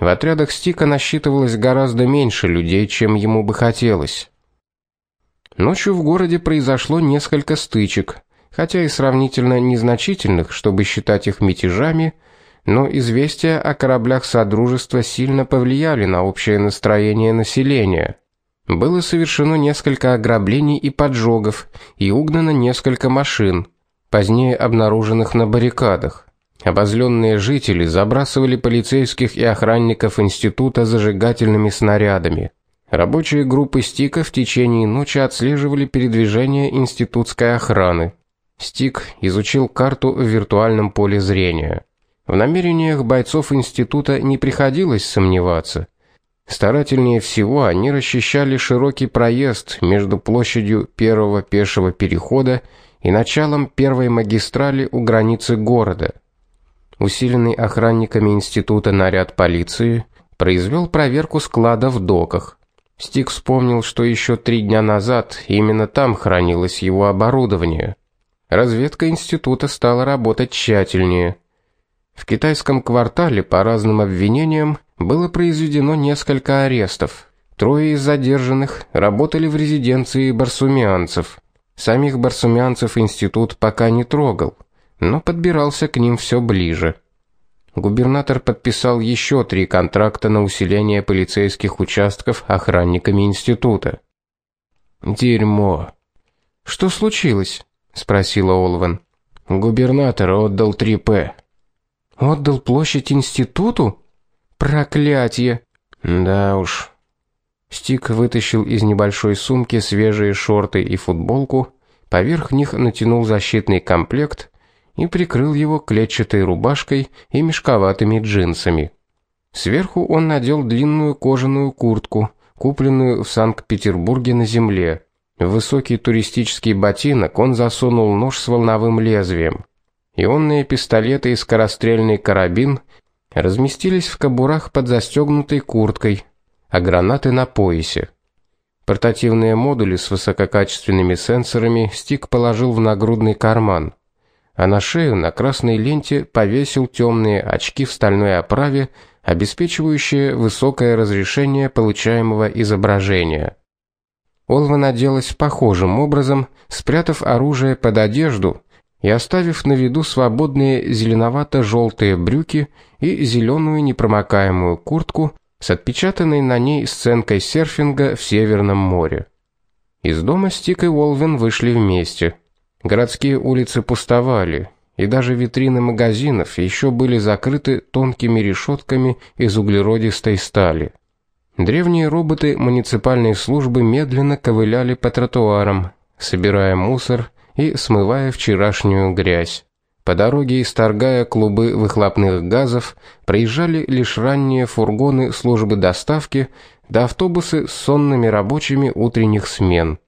В отрядах Стика насчитывалось гораздо меньше людей, чем ему бы хотелось. Ночью в городе произошло несколько стычек, хотя и сравнительно незначительных, чтобы считать их мятежами, но известия о кораблях содружества сильно повлияли на общее настроение населения. Было совершено несколько ограблений и поджогов, и угнано несколько машин, позднее обнаруженных на баррикадах. Обозленные жители забрасывали полицейских и охранников института зажигательными снарядами. Рабочие группы Стика в течение ночи отслеживали передвижение институтской охраны. Стик изучил карту в виртуальном поле зрения. В намерениях бойцов института не приходилось сомневаться. Старательнее всего они расчищали широкий проезд между площадью первого пешего перехода и началом первой магистрали у границы города. Усиленный охранниками института наряд полиции произвел проверку склада в доках. Стик вспомнил, что еще три дня назад именно там хранилось его оборудование. Разведка института стала работать тщательнее. В китайском квартале по разным обвинениям было произведено несколько арестов. Трое из задержанных работали в резиденции барсумианцев. Самих барсумианцев институт пока не трогал но подбирался к ним все ближе. Губернатор подписал еще три контракта на усиление полицейских участков охранниками института. Дерьмо. Что случилось? спросила Олвен. Губернатор отдал 3П. Отдал площадь институту? Проклятие. Да уж. Стик вытащил из небольшой сумки свежие шорты и футболку, поверх них натянул защитный комплект и прикрыл его клетчатой рубашкой и мешковатыми джинсами. Сверху он надел длинную кожаную куртку, купленную в Санкт-Петербурге на земле. В высокий туристический ботинок он засунул нож с волновым лезвием. Ионные пистолеты и скорострельный карабин разместились в кобурах под застегнутой курткой, а гранаты на поясе. Портативные модули с высококачественными сенсорами Стик положил в нагрудный карман а на шею на красной ленте повесил темные очки в стальной оправе, обеспечивающие высокое разрешение получаемого изображения. Олва наделась похожим образом, спрятав оружие под одежду и оставив на виду свободные зеленовато желтые брюки и зеленую непромокаемую куртку с отпечатанной на ней сценкой серфинга в Северном море. Из дома Стик и Уолвин вышли вместе. Городские улицы пустовали, и даже витрины магазинов еще были закрыты тонкими решетками из углеродистой стали. Древние роботы муниципальной службы медленно ковыляли по тротуарам, собирая мусор и смывая вчерашнюю грязь. По дороге, исторгая клубы выхлопных газов, проезжали лишь ранние фургоны службы доставки да автобусы с сонными рабочими утренних смен.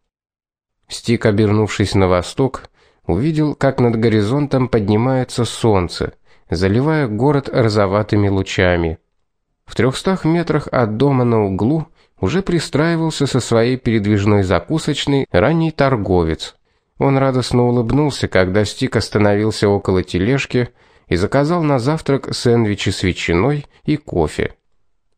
Стик, обернувшись на восток, увидел, как над горизонтом поднимается солнце, заливая город розоватыми лучами. В трехстах метрах от дома на углу уже пристраивался со своей передвижной закусочной ранний торговец. Он радостно улыбнулся, когда Стик остановился около тележки и заказал на завтрак сэндвичи с ветчиной и кофе.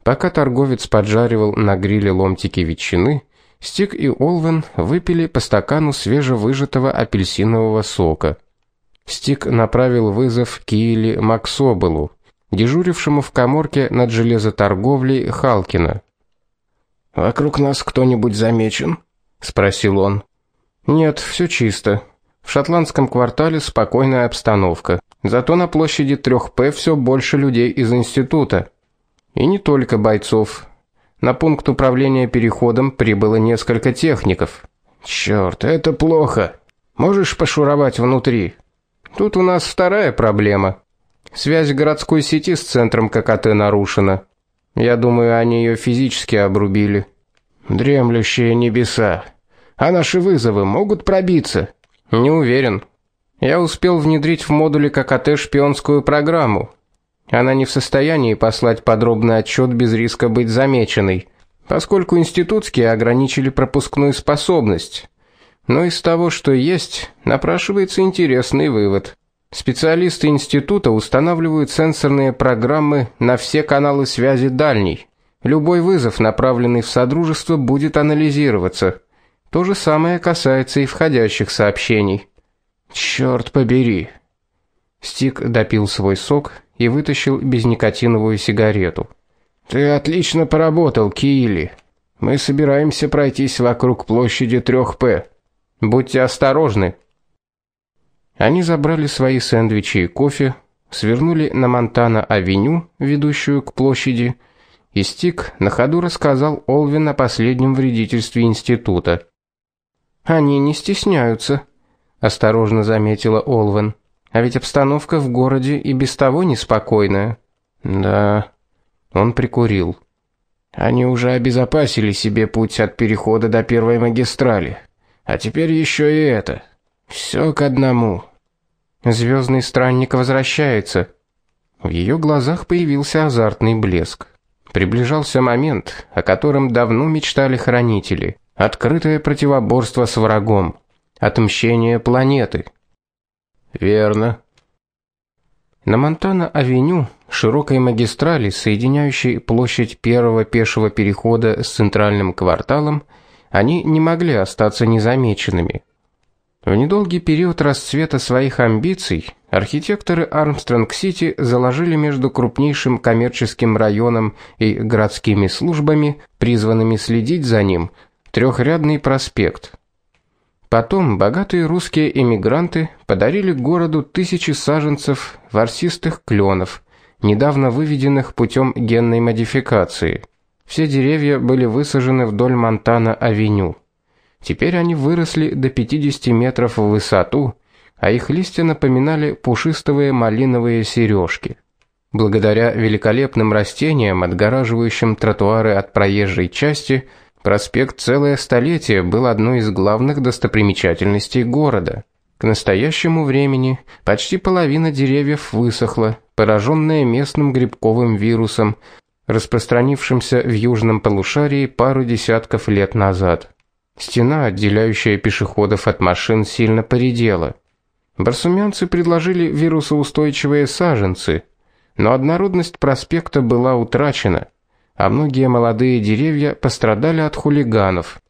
Пока торговец поджаривал на гриле ломтики ветчины, Стик и Олвен выпили по стакану свежевыжатого апельсинового сока. Стик направил вызов Киили Максобелу, дежурившему в каморке над железоторговлей Халкина. Вокруг нас кто-нибудь замечен? спросил он. Нет, все чисто. В шотландском квартале спокойная обстановка. Зато на площади 3П все больше людей из института. И не только бойцов. На пункт управления переходом прибыло несколько техников. Черт, это плохо. Можешь пошуровать внутри. Тут у нас вторая проблема. Связь городской сети с центром ККТ нарушена. Я думаю, они ее физически обрубили. Дремлющие небеса. А наши вызовы могут пробиться? Не уверен. Я успел внедрить в модуле ККТ шпионскую программу. Она не в состоянии послать подробный отчет без риска быть замеченной, поскольку институтские ограничили пропускную способность. Но из того, что есть, напрашивается интересный вывод. Специалисты института устанавливают сенсорные программы на все каналы связи дальней. Любой вызов, направленный в содружество, будет анализироваться. То же самое касается и входящих сообщений. Черт побери. Стик допил свой сок и вытащил безникотиновую сигарету. Ты отлично поработал, Килли. Мы собираемся пройтись вокруг площади 3П. Будьте осторожны. Они забрали свои сэндвичи и кофе, свернули на Монтана-авеню, ведущую к площади, и Стик на ходу рассказал Олвин о последнем вредительстве института. Они не стесняются, осторожно заметила Олвин. А ведь обстановка в городе и без того неспокойная. Да. Он прикурил. Они уже обезопасили себе путь от перехода до первой магистрали. А теперь еще и это. Все к одному. Звездный странник возвращается. В ее глазах появился азартный блеск. Приближался момент, о котором давно мечтали хранители. Открытое противоборство с врагом, отмщение планеты. Верно. На Монтана-авеню, широкой магистрали, соединяющей площадь первого пешего перехода с центральным кварталом, они не могли остаться незамеченными. В недолгий период расцвета своих амбиций архитекторы Армстронг-Сити заложили между крупнейшим коммерческим районом и городскими службами, призванными следить за ним, трехрядный проспект. Потом богатые русские эмигранты подарили городу тысячи саженцев ворсистых кленов, недавно выведенных путем генной модификации. Все деревья были высажены вдоль Монтана-авеню. Теперь они выросли до 50 метров в высоту, а их листья напоминали пушистые малиновые сережки. Благодаря великолепным растениям, отгораживающим тротуары от проезжей части, Проспект целое столетие был одной из главных достопримечательностей города. К настоящему времени почти половина деревьев высохла, пораженная местным грибковым вирусом, распространившимся в южном полушарии пару десятков лет назад. Стена, отделяющая пешеходов от машин, сильно поредела. Барсумянцы предложили вирусоустойчивые саженцы, но однородность проспекта была утрачена а многие молодые деревья пострадали от хулиганов.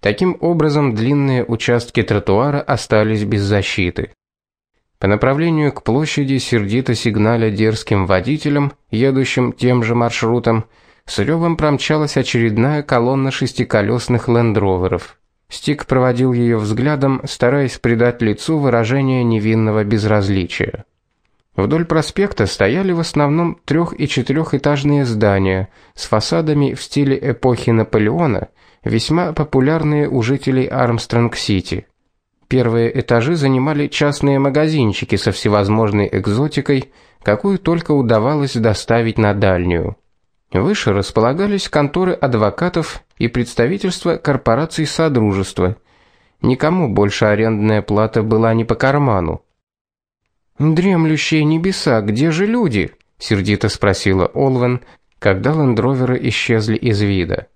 Таким образом, длинные участки тротуара остались без защиты. По направлению к площади сердито сигналя дерзким водителям, едущим тем же маршрутом, с ревом промчалась очередная колонна шестиколесных лендроверов. Стик проводил ее взглядом, стараясь придать лицу выражение невинного безразличия. Вдоль проспекта стояли в основном трех- и четырехэтажные здания с фасадами в стиле эпохи Наполеона, весьма популярные у жителей Армстронг-Сити. Первые этажи занимали частные магазинчики со всевозможной экзотикой, какую только удавалось доставить на дальнюю. Выше располагались конторы адвокатов и представительства корпораций содружества. Никому больше арендная плата была не по карману. Дремлющие небеса, где же люди? сердито спросила Олвен, когда лендроверы исчезли из вида.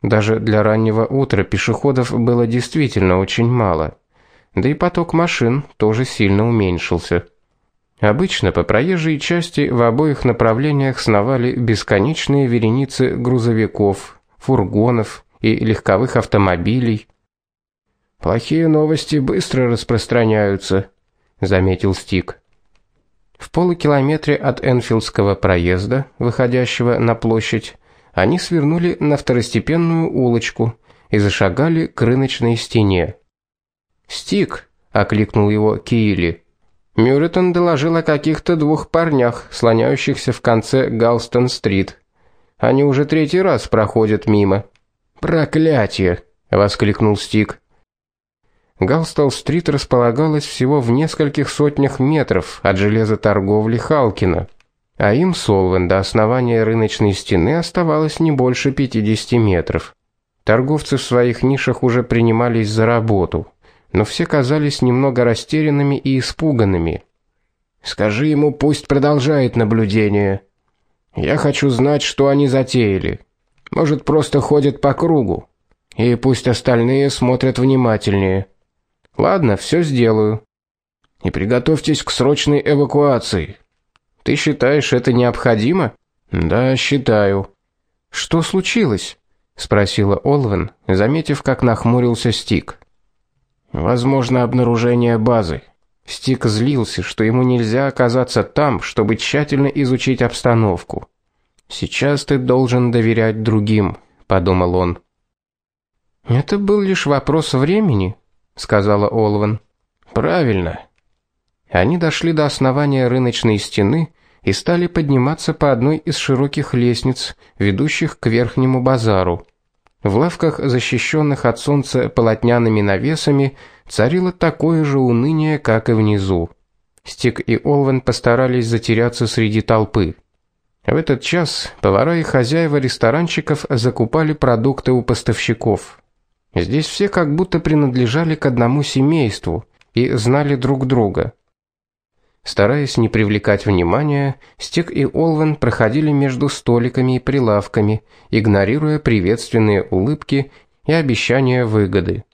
Даже для раннего утра пешеходов было действительно очень мало. Да и поток машин тоже сильно уменьшился. Обычно по проезжей части в обоих направлениях сновали бесконечные вереницы грузовиков, фургонов и легковых автомобилей. Плохие новости быстро распространяются, заметил Стик. В полукилометре от Энфилдского проезда, выходящего на площадь, они свернули на второстепенную улочку и зашагали к рыночной стене. "Стик", окликнул его Килли. Мюрритон доложил о каких-то двух парнях, слоняющихся в конце Галстон-стрит. Они уже третий раз проходят мимо. "Проклятие!" воскликнул Стик. Галстал-стрит располагалась всего в нескольких сотнях метров от железоторговли Халкина, а им Солвен до основания рыночной стены оставалось не больше 50 метров. Торговцы в своих нишах уже принимались за работу, но все казались немного растерянными и испуганными. Скажи ему, пусть продолжает наблюдение. Я хочу знать, что они затеяли. Может, просто ходят по кругу. И пусть остальные смотрят внимательнее. Ладно, все сделаю. и приготовьтесь к срочной эвакуации. Ты считаешь это необходимо? Да, считаю. Что случилось? спросила Олвен, заметив, как нахмурился Стик. Возможно, обнаружение базы. Стик злился, что ему нельзя оказаться там, чтобы тщательно изучить обстановку. Сейчас ты должен доверять другим, подумал он. Это был лишь вопрос времени, сказала Олвен. Правильно. Они дошли до основания рыночной стены и стали подниматься по одной из широких лестниц, ведущих к верхнему базару. В лавках, защищенных от солнца полотняными навесами, царило такое же уныние, как и внизу. Стик и Олвен постарались затеряться среди толпы. В этот час повара и хозяева ресторанчиков закупали продукты у поставщиков. Здесь все как будто принадлежали к одному семейству и знали друг друга. Стараясь не привлекать внимания, Стик и Олвен проходили между столиками и прилавками, игнорируя приветственные улыбки и обещания выгоды.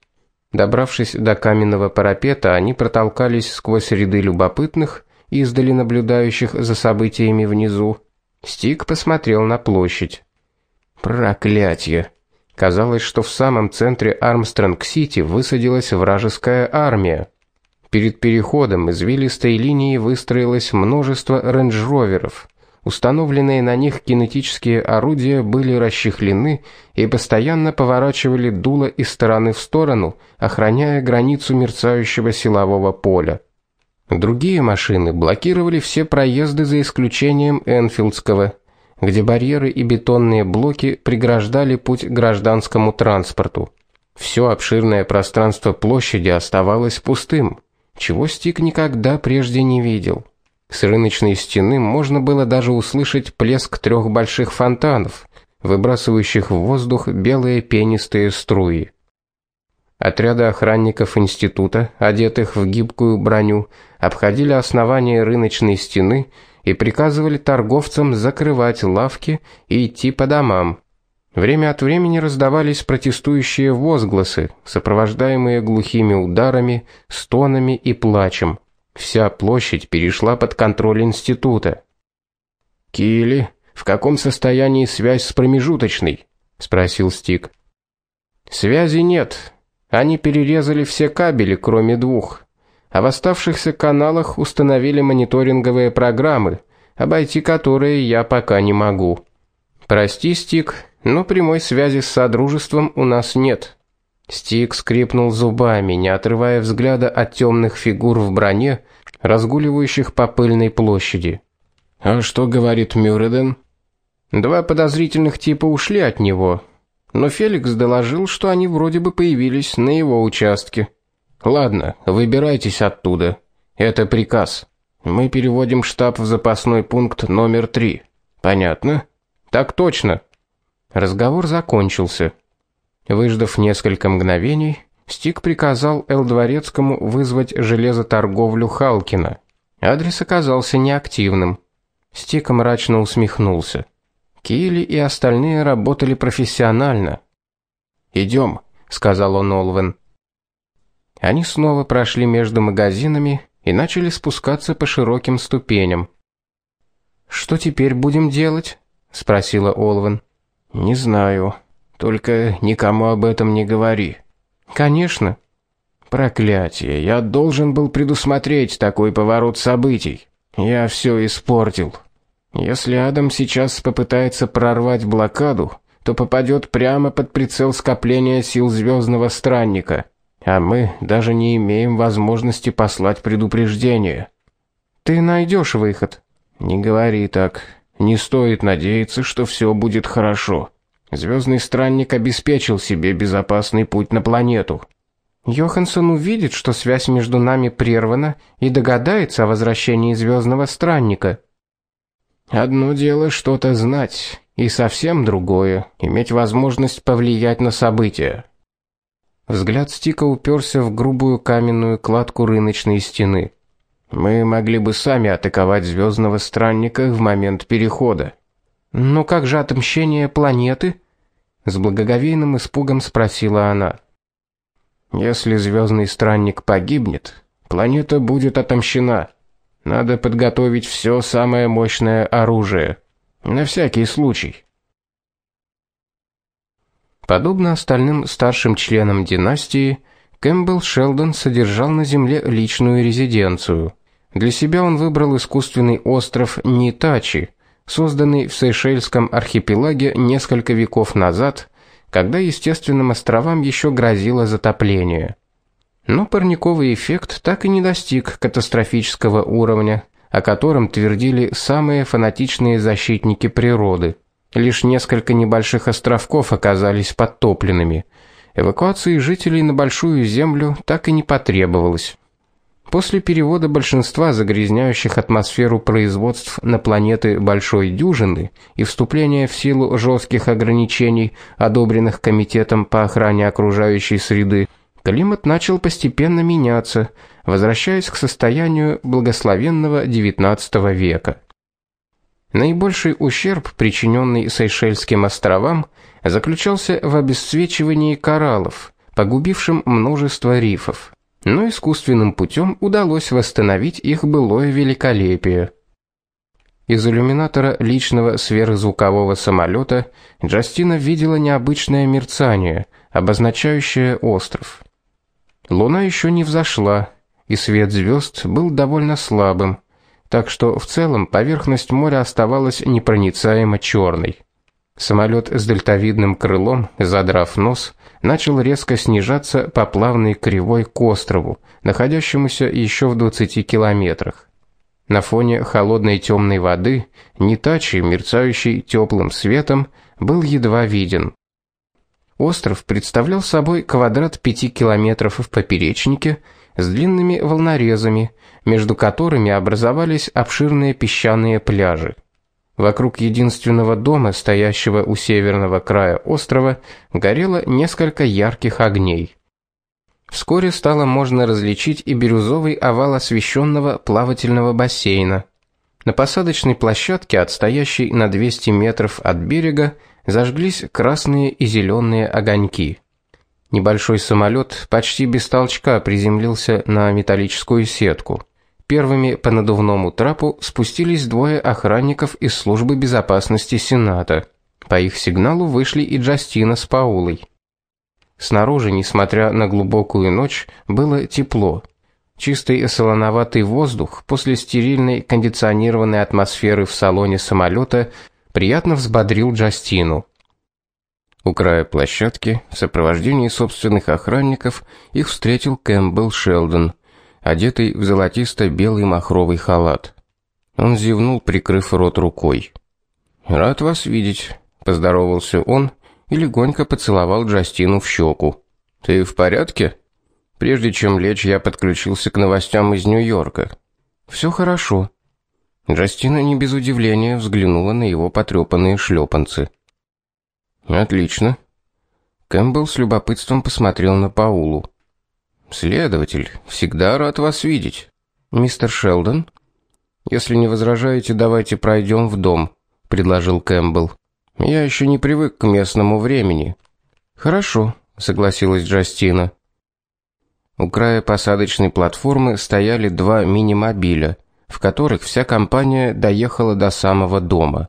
Добравшись до каменного парапета, они протолкались сквозь ряды любопытных, издали наблюдающих за событиями внизу. Стик посмотрел на площадь. Проклятье. Казалось, что в самом центре Армстронг-Сити высадилась вражеская армия. Перед переходом извилистой линии выстроилось множество рейндж-роверов. Установленные на них кинетические орудия были расчехлены и постоянно поворачивали дуло из стороны в сторону, охраняя границу мерцающего силового поля. Другие машины блокировали все проезды за исключением Энфилдского, где барьеры и бетонные блоки преграждали путь гражданскому транспорту. Все обширное пространство площади оставалось пустым чего Стик никогда прежде не видел. С рыночной стены можно было даже услышать плеск трех больших фонтанов, выбрасывающих в воздух белые пенистые струи. Отряды охранников института, одетых в гибкую броню, обходили основание рыночной стены и приказывали торговцам закрывать лавки и идти по домам. Время от времени раздавались протестующие возгласы, сопровождаемые глухими ударами, стонами и плачем. Вся площадь перешла под контроль института. Килли, в каком состоянии связь с промежуточной? спросил Стик. Связи нет. Они перерезали все кабели, кроме двух. А в оставшихся каналах установили мониторинговые программы, обойти которые я пока не могу. Прости, Стик, но прямой связи с содружеством у нас нет. Стик скрипнул зубами, не отрывая взгляда от темных фигур в броне, разгуливающих по пыльной площади. А что говорит Мюрреден? Два подозрительных типа ушли от него, но Феликс доложил, что они вроде бы появились на его участке. Ладно, выбирайтесь оттуда. Это приказ. Мы переводим штаб в запасной пункт номер три. Понятно? Так точно. Разговор закончился. Выждав несколько мгновений, Стик приказал Эл Дворецкому вызвать железоторговлю Халкина. Адрес оказался неактивным. Стик мрачно усмехнулся. Килли и остальные работали профессионально. «Идем», — сказал он Олвен. Они снова прошли между магазинами и начали спускаться по широким ступеням. Что теперь будем делать? спросила Олвен. Не знаю. Только никому об этом не говори. Конечно. Проклятие, я должен был предусмотреть такой поворот событий. Я все испортил. Если Адам сейчас попытается прорвать блокаду, то попадет прямо под прицел скопления сил звездного странника, а мы даже не имеем возможности послать предупреждение. Ты найдешь выход. Не говори так. Не стоит надеяться, что все будет хорошо. Звездный странник обеспечил себе безопасный путь на планету. Йоханссон увидит, что связь между нами прервана и догадается о возвращении звездного странника. Одно дело что-то знать, и совсем другое иметь возможность повлиять на события. Взгляд Стика уперся в грубую каменную кладку рыночной стены. Мы могли бы сами атаковать звездного странника в момент перехода. Но как же отмщение планеты? с благоговейным испугом спросила она. Если звездный странник погибнет, Планета будет отомщена. Надо подготовить все самое мощное оружие на всякий случай. Подобно остальным старшим членам династии, Кэмпбелл Шелдон содержал на земле личную резиденцию. Для себя он выбрал искусственный остров Нитачи, созданный в Сейшельском архипелаге несколько веков назад, когда естественным островам еще грозило затопление. Но парниковый эффект так и не достиг катастрофического уровня, о котором твердили самые фанатичные защитники природы. Лишь несколько небольших островков оказались подтопленными. Эвакуации жителей на большую землю так и не потребовалось. После перевода большинства загрязняющих атмосферу производств на планеты большой дюжины и вступления в силу жестких ограничений, одобренных комитетом по охране окружающей среды, климат начал постепенно меняться, возвращаясь к состоянию благословенного XIX века. Наибольший ущерб, причиненный Сейшельским островам, заключался в обесцвечивании кораллов, погубившем множество рифов. Но искусственным путем удалось восстановить их былое великолепие. Из иллюминатора личного сверхзвукового самолета Джастина видела необычное мерцание, обозначающее остров. Луна еще не взошла, и свет звезд был довольно слабым, так что в целом поверхность моря оставалась непроницаемо черной. Самолет с дельтовидным крылом, задрав нос, начал резко снижаться по плавной кривой к острову, находящемуся еще в 20 километрах. На фоне холодной темной воды Нитачи, мерцающий теплым светом, был едва виден. Остров представлял собой квадрат 5 километров в поперечнике с длинными волнорезами, между которыми образовались обширные песчаные пляжи. Вокруг единственного дома, стоящего у северного края острова, горело несколько ярких огней. Вскоре стало можно различить и бирюзовый овал освещенного плавательного бассейна. На посадочной площадке, отстоящей на 200 метров от берега, зажглись красные и зеленые огоньки. Небольшой самолет почти без толчка приземлился на металлическую сетку. Первыми по надувному трапу спустились двое охранников из службы безопасности Сената. По их сигналу вышли и Джастина с Паулой. Снаружи, несмотря на глубокую ночь, было тепло. Чистый солоноватый воздух после стерильной кондиционированной атмосферы в салоне самолета приятно взбодрил Джастину. У края площадки в сопровождении собственных охранников их встретил Кэмпбелл Шелдон, одетый в золотисто-белый махровый халат. Он зевнул, прикрыв рот рукой. "Рад вас видеть", поздоровался он и легонько поцеловал Джастину в щеку. "Ты в порядке?" Прежде чем лечь, я подключился к новостям из Нью-Йорка. «Все хорошо. Джастина не без удивления взглянула на его потрепанные шлепанцы. Отлично. Кэмпбелл с любопытством посмотрел на Паулу. Следователь, всегда рад вас видеть. Мистер Шелдон, если не возражаете, давайте пройдем в дом, предложил Кэмпбелл. Я еще не привык к местному времени. Хорошо, согласилась Джастина. У края посадочной платформы стояли два мини-мобиля в которых вся компания доехала до самого дома.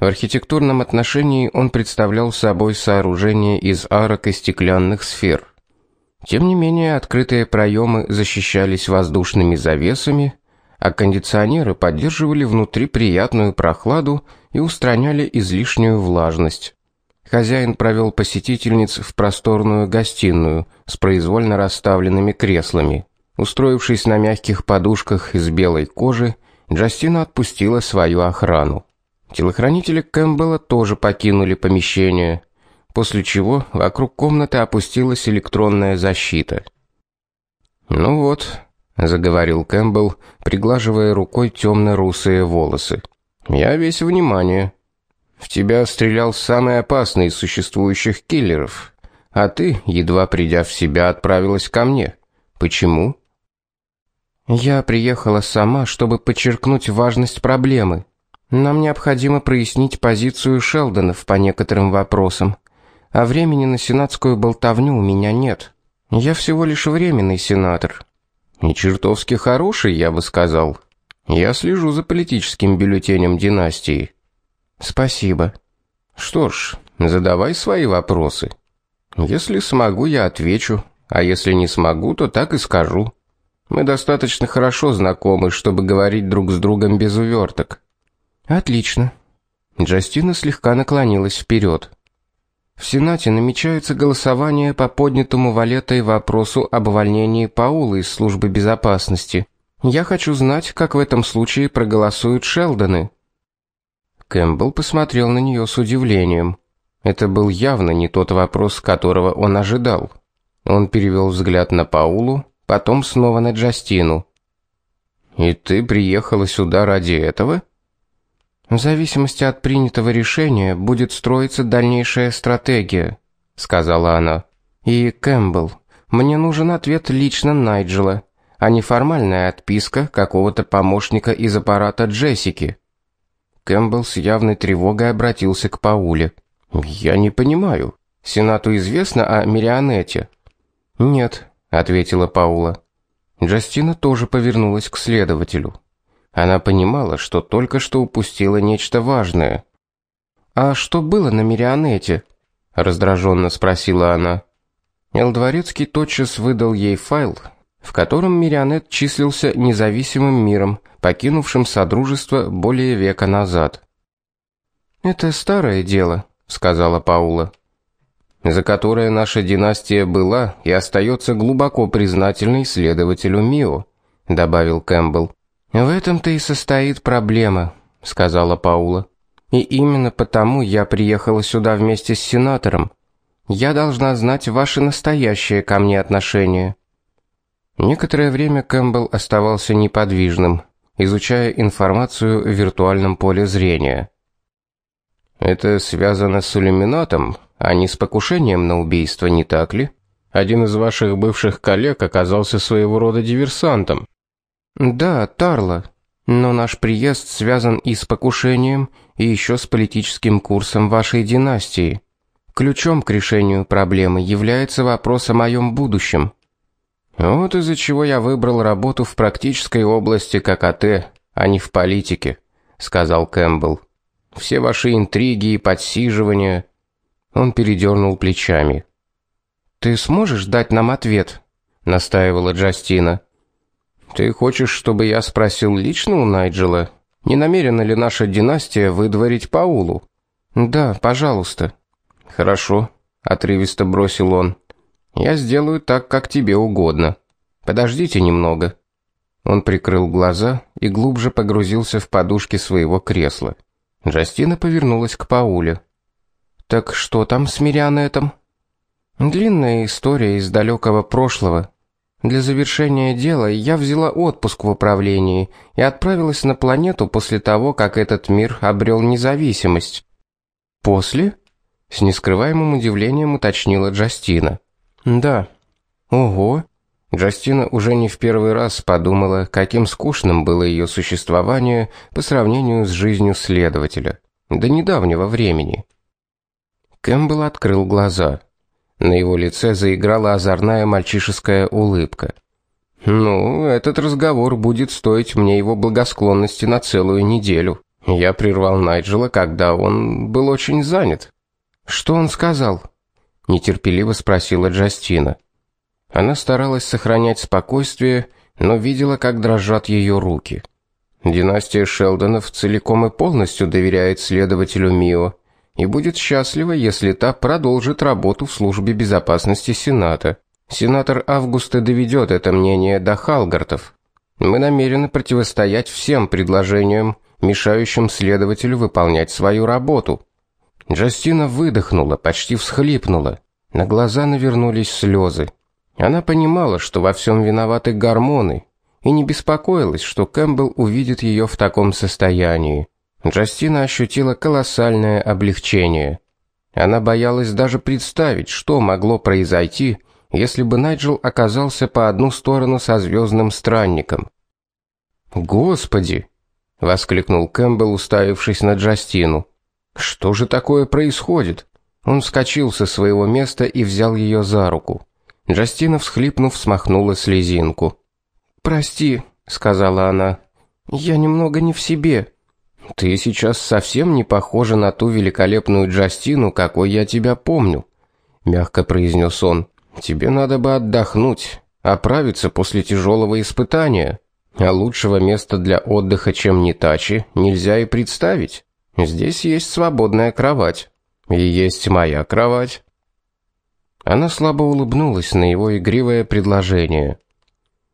В архитектурном отношении он представлял собой сооружение из арок и стеклянных сфер. Тем не менее, открытые проемы защищались воздушными завесами, а кондиционеры поддерживали внутри приятную прохладу и устраняли излишнюю влажность. Хозяин провел посетительниц в просторную гостиную с произвольно расставленными креслами. Устроившись на мягких подушках из белой кожи, Джастина отпустила свою охрану. Телохранители Кэмпбелла тоже покинули помещение, после чего вокруг комнаты опустилась электронная защита. "Ну вот", заговорил Кэмпбелл, приглаживая рукой темно русые волосы. "Я весь внимание. В тебя стрелял самый опасный из существующих киллеров, а ты, едва придя в себя, отправилась ко мне. Почему?" Я приехала сама, чтобы подчеркнуть важность проблемы. Нам необходимо прояснить позицию Шелдонов по некоторым вопросам. А времени на сенатскую болтовню у меня нет. Я всего лишь временный сенатор. И чертовски хороший, я бы сказал. Я слежу за политическим бюллетенем династии. Спасибо. Что ж, задавай свои вопросы. Если смогу, я отвечу, а если не смогу, то так и скажу. Мы достаточно хорошо знакомы, чтобы говорить друг с другом без уверток. Отлично. Джастина слегка наклонилась вперед. В Сенате намечается голосование по поднятому Валетой вопросу об увольнении Паула из службы безопасности. Я хочу знать, как в этом случае проголосуют Шелдоны. Кэмпбелл посмотрел на нее с удивлением. Это был явно не тот вопрос, которого он ожидал. Он перевел взгляд на Паулу, потом снова на Джастину. «И ты приехала сюда ради этого?» В зависимости от принятого решения будет строиться дальнейшая стратегия, сказала она. И Кэмпбелл, мне нужен ответ лично Найджела, а не формальная отписка какого-то помощника из аппарата Джессики. Кэмпбелл с явной тревогой обратился к Пауле. Я не понимаю. Сенату известно о Мирианете? Нет, ответила Паула. Джастина тоже повернулась к следователю. Она понимала, что только что упустила нечто важное. А что было на Мирианете? раздраженно спросила она. Элдворецкий тотчас выдал ей файл, в котором Мирианет числился независимым миром, покинувшим содружество более века назад. Это старое дело, сказала Паула. За которое наша династия была и остается глубоко признательной следователю Мио, добавил Кэмпбелл. В этом-то и состоит проблема, сказала Паула. И именно потому я приехала сюда вместе с сенатором. Я должна знать ваши настоящие ко мне отношения. Некоторое время Кэмпбелл оставался неподвижным, изучая информацию в виртуальном поле зрения. Это связано с иллюминатом, а не с покушением на убийство, не так ли? Один из ваших бывших коллег оказался своего рода диверсантом. Да, Тарла. Но наш приезд связан и с покушением, и еще с политическим курсом вашей династии. Ключом к решению проблемы является вопрос о моем будущем. Вот из-за чего я выбрал работу в практической области ККТ, а не в политике, сказал Кэмпбелл. Все ваши интриги и подсиживания. Он передернул плечами. Ты сможешь дать нам ответ? настаивала Джастина. Ты хочешь, чтобы я спросил лично у Найджела, не намерена ли наша династия выдворить Паулу? Да, пожалуйста. Хорошо, отрывисто бросил он. Я сделаю так, как тебе угодно. Подождите немного. Он прикрыл глаза и глубже погрузился в подушки своего кресла. Джастина повернулась к Пауле. Так что там с Мирианетом? Длинная история из далекого прошлого, для завершения дела я взяла отпуск в управлении и отправилась на планету после того, как этот мир обрел независимость. После? С нескрываемым удивлением уточнила Джастина. Да. Ого. Джастина уже не в первый раз подумала, каким скучным было ее существование по сравнению с жизнью следователя до недавнего времени. Кэмпбелл открыл глаза. На его лице заиграла озорная мальчишеская улыбка. Ну, этот разговор будет стоить мне его благосклонности на целую неделю. Я прервал Найджела, когда он был очень занят. Что он сказал? нетерпеливо спросила Джастина. Она старалась сохранять спокойствие, но видела, как дрожат ее руки. Династия Шелдонов целиком и полностью доверяет следователю Мио и будет счастлива, если та продолжит работу в службе безопасности Сената. Сенатор Августа доведет это мнение до Халгартов. Мы намерены противостоять всем предложениям, мешающим следователю выполнять свою работу. Джастина выдохнула, почти всхлипнула. На глаза навернулись слезы. Она понимала, что во всем виноваты гормоны, и не беспокоилась, что Кэмпбелл увидит ее в таком состоянии. Джастина ощутила колоссальное облегчение. Она боялась даже представить, что могло произойти, если бы Найджел оказался по одну сторону со звездным странником. "Господи!" воскликнул Кэмпбелл, уставившись на Джастину. "Что же такое происходит?" Он вскочил со своего места и взял ее за руку. Джастина, всхлипнув, смахнула слезинку. "Прости", сказала она. "Я немного не в себе. Ты сейчас совсем не похожа на ту великолепную Джастину, какой я тебя помню", мягко произнес он. "Тебе надо бы отдохнуть, оправиться после тяжелого испытания. А лучшего места для отдыха, чем Нитачи, нельзя и представить. Здесь есть свободная кровать. И есть моя кровать". Она слабо улыбнулась на его игривое предложение.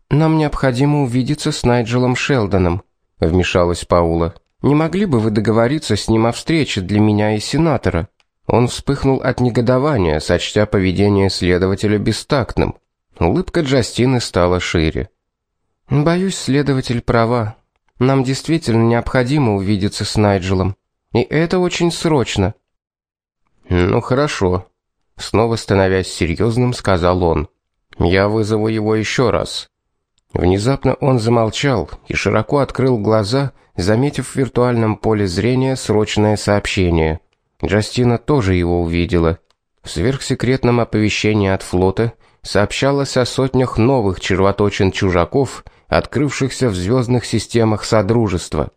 Нам необходимо увидеться с Найджелом Шелдоном, вмешалась Паула. Не могли бы вы договориться с ним о встрече для меня и сенатора? Он вспыхнул от негодования, сочтя поведение следователя бестактным. Улыбка Джастины стала шире. Боюсь, следователь права. Нам действительно необходимо увидеться с Найджелом, и это очень срочно. Ну хорошо, снова становясь серьезным, сказал он. Я вызову его еще раз. Внезапно он замолчал и широко открыл глаза, заметив в виртуальном поле зрения срочное сообщение. Джастина тоже его увидела. В сверхсекретном оповещении от флота сообщалось о сотнях новых червоточин чужаков, открывшихся в звездных системах Содружества.